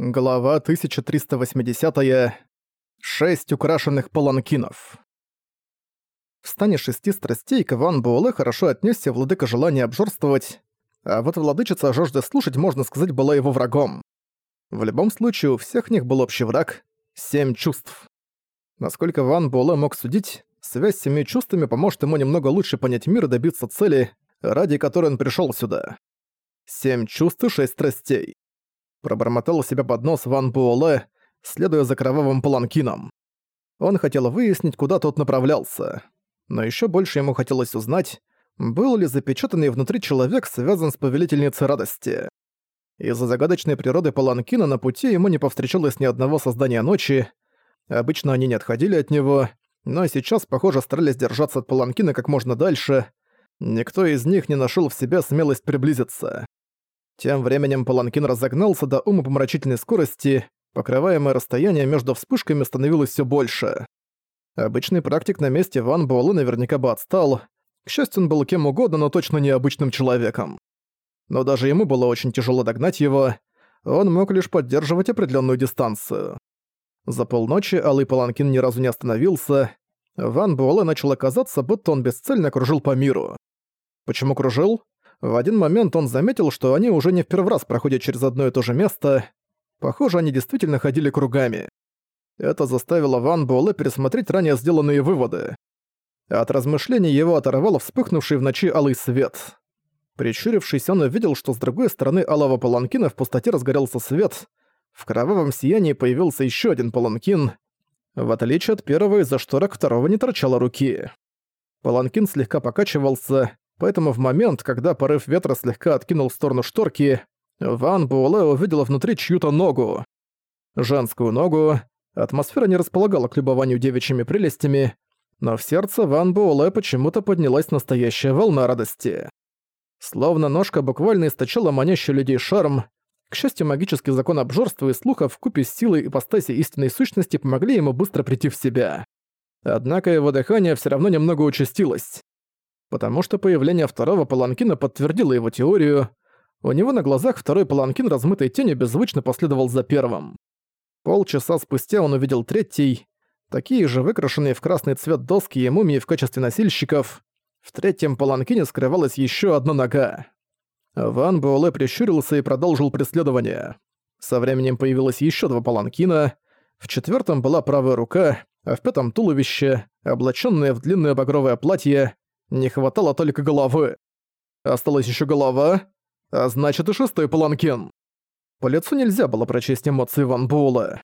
Глава 1380. -я. Шесть украшенных паланкинов. В стане шести страстей к Ван Буэлэ хорошо отнесся владыка желания обжорствовать, а вот владычица жажды слушать, можно сказать, была его врагом. В любом случае, у всех них был общий враг — семь чувств. Насколько Ван Буэлэ мог судить, связь с семью чувствами поможет ему немного лучше понять мир и добиться цели, ради которой он пришел сюда. Семь чувств и шесть страстей пробормотал себя под нос Ван Буэлэ, следуя за кровавым паланкином. Он хотел выяснить, куда тот направлялся. Но еще больше ему хотелось узнать, был ли запечатанный внутри человек связан с повелительницей радости. Из-за загадочной природы паланкина на пути ему не повстречалось ни одного создания ночи. Обычно они не отходили от него, но сейчас, похоже, старались держаться от паланкина как можно дальше. Никто из них не нашел в себе смелость приблизиться. Тем временем Паланкин разогнался до умопомрачительной скорости, покрываемое расстояние между вспышками становилось все больше. Обычный практик на месте Ван Буэлэ наверняка бы отстал. К счастью, он был кем угодно, но точно не обычным человеком. Но даже ему было очень тяжело догнать его, он мог лишь поддерживать определенную дистанцию. За полночи Алый Паланкин ни разу не остановился. Ван Буэлэ начал казаться, будто он бесцельно кружил по миру. Почему кружил? В один момент он заметил, что они уже не в первый раз проходят через одно и то же место. Похоже, они действительно ходили кругами. Это заставило Ван Буэлэ пересмотреть ранее сделанные выводы. От размышлений его оторвал вспыхнувший в ночи алый свет. Прищурившись, он увидел, что с другой стороны алого паланкина в пустоте разгорелся свет. В кровавом сиянии появился еще один паланкин. В отличие от первого, из-за шторок второго не торчало руки. Паланкин слегка покачивался, поэтому в момент, когда порыв ветра слегка откинул в сторону шторки, Ван Буэлэ увидела внутри чью-то ногу. Женскую ногу. Атмосфера не располагала к любованию девичьими прелестями, но в сердце Ван Буэлэ почему-то поднялась настоящая волна радости. Словно ножка буквально источала манящий людей шарм, к счастью, магический закон обжорства и слуха вкупе с силой ипостаси истинной сущности помогли ему быстро прийти в себя. Однако его дыхание все равно немного участилось потому что появление второго паланкина подтвердило его теорию. У него на глазах второй паланкин размытой тенью беззвучно последовал за первым. Полчаса спустя он увидел третий, такие же выкрашенные в красный цвет доски и мумии в качестве носильщиков. В третьем паланкине скрывалась еще одна нога. Ван Буэлэ прищурился и продолжил преследование. Со временем появилось еще два паланкина, в четвертом была правая рука, а в пятом туловище, облаченное в длинное багровое платье, не хватало только головы. Осталась еще голова, а значит и шестой паланкин. По лицу нельзя было прочесть эмоции Ван Буэлла.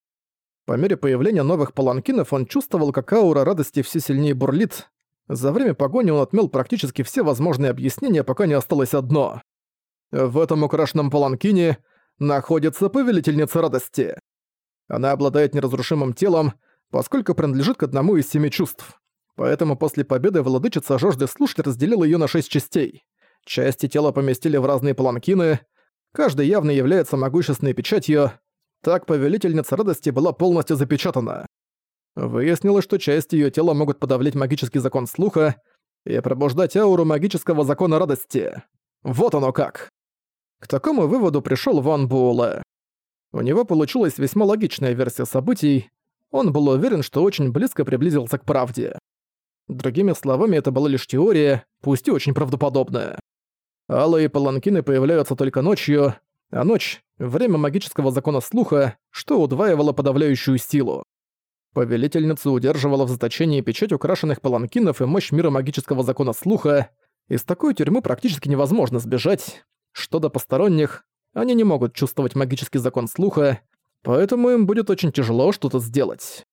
По мере появления новых паланкинов он чувствовал, как аура радости все сильнее бурлит. За время погони он отмел практически все возможные объяснения, пока не осталось одно. В этом украшенном паланкине находится повелительница радости. Она обладает неразрушимым телом, поскольку принадлежит к одному из семи чувств. Поэтому после победы владычица жажды слушать разделила ее на шесть частей. Части тела поместили в разные паланкины, каждый явно является могущественной печатью, так повелительница радости была полностью запечатана. Выяснилось, что части ее тела могут подавлять магический закон слуха и пробуждать ауру магического закона радости. Вот оно как. К такому выводу пришел Ван Буэлэ. У него получилась весьма логичная версия событий, он был уверен, что очень близко приблизился к правде. Другими словами, это была лишь теория, пусть и очень правдоподобная. Алые паланкины появляются только ночью, а ночь — время магического закона слуха, что удваивало подавляющую силу. Повелительница удерживала в заточении печать украшенных паланкинов и мощь мира магического закона слуха. Из такой тюрьмы практически невозможно сбежать. Что до посторонних, они не могут чувствовать магический закон слуха, поэтому им будет очень тяжело что-то сделать.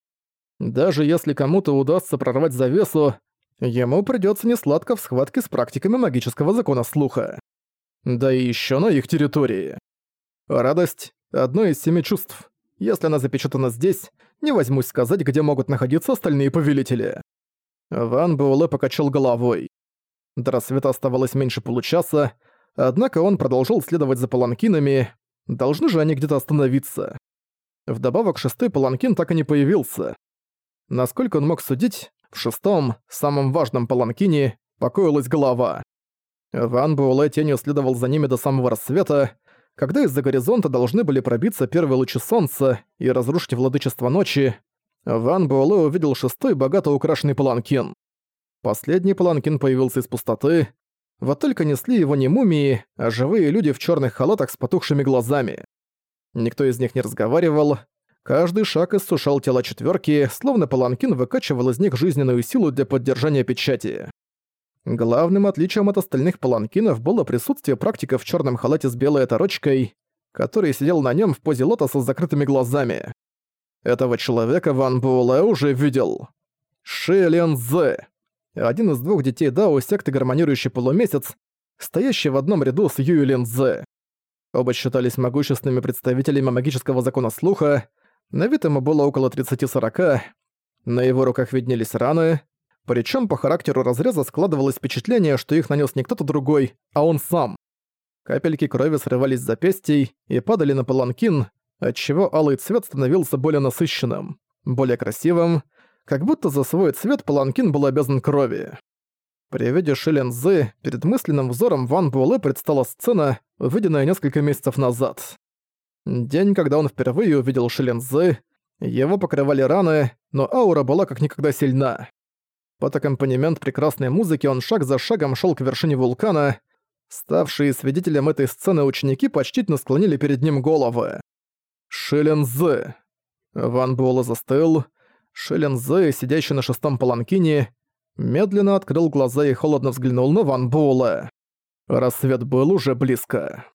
Даже если кому-то удастся прорвать завесу, ему придётся несладко в схватке с практиками магического закона слуха. Да и ещё на их территории. Радость — одно из семи чувств. Если она запечатана здесь, не возьмусь сказать, где могут находиться остальные повелители. Ван Буэлэ покачал головой. До рассвета оставалось меньше получаса, однако он продолжал следовать за паланкинами, должны же они где-то остановиться. Вдобавок шестой паланкин так и не появился. Насколько он мог судить, в шестом, самом важном паланкине, покоилась голова. Ван Буэлэ тенью следовал за ними до самого рассвета. Когда из-за горизонта должны были пробиться первые лучи солнца и разрушить владычество ночи, Ван Буэлэ увидел шестой богато украшенный паланкин. Последний паланкин появился из пустоты, вот только несли его не мумии, а живые люди в черных халатах с потухшими глазами. Никто из них не разговаривал, каждый шаг иссушал тело четверки, словно паланкин выкачивал из них жизненную силу для поддержания печати. Главным отличием от остальных паланкинов было присутствие практика в черном халате с белой оторочкой, который сидел на нем в позе лотоса с закрытыми глазами. Этого человека Ван Буэлэ уже видел. Ши Лен Зе, один из двух детей Дао секты Гармонирующий Полумесяц, стоящий в одном ряду с Юй Лен Зе. Оба считались могущественными представителями магического закона слуха, на вид ему было около 30-40, на его руках виднелись раны, причем по характеру разреза складывалось впечатление, что их нанес не кто-то другой, а он сам. Капельки крови срывались с запястьей и падали на паланкин, отчего алый цвет становился более насыщенным, более красивым, как будто за свой цвет паланкин был обязан крови. При виде Шилензы перед мысленным взором Ван Буэлэ предстала сцена, увиденная несколько месяцев назад. День, когда он впервые увидел Шилензы, его покрывали раны, но аура была как никогда сильна. Под аккомпанемент прекрасной музыки он шаг за шагом шел к вершине вулкана. Ставшие свидетелем этой сцены ученики почтительно склонили перед ним головы. Шилензы. Ван Буэлэ застыл. Шилензы, сидящий на шестом паланкине, медленно открыл глаза и холодно взглянул на Ван Буэлэ. Рассвет был уже близко.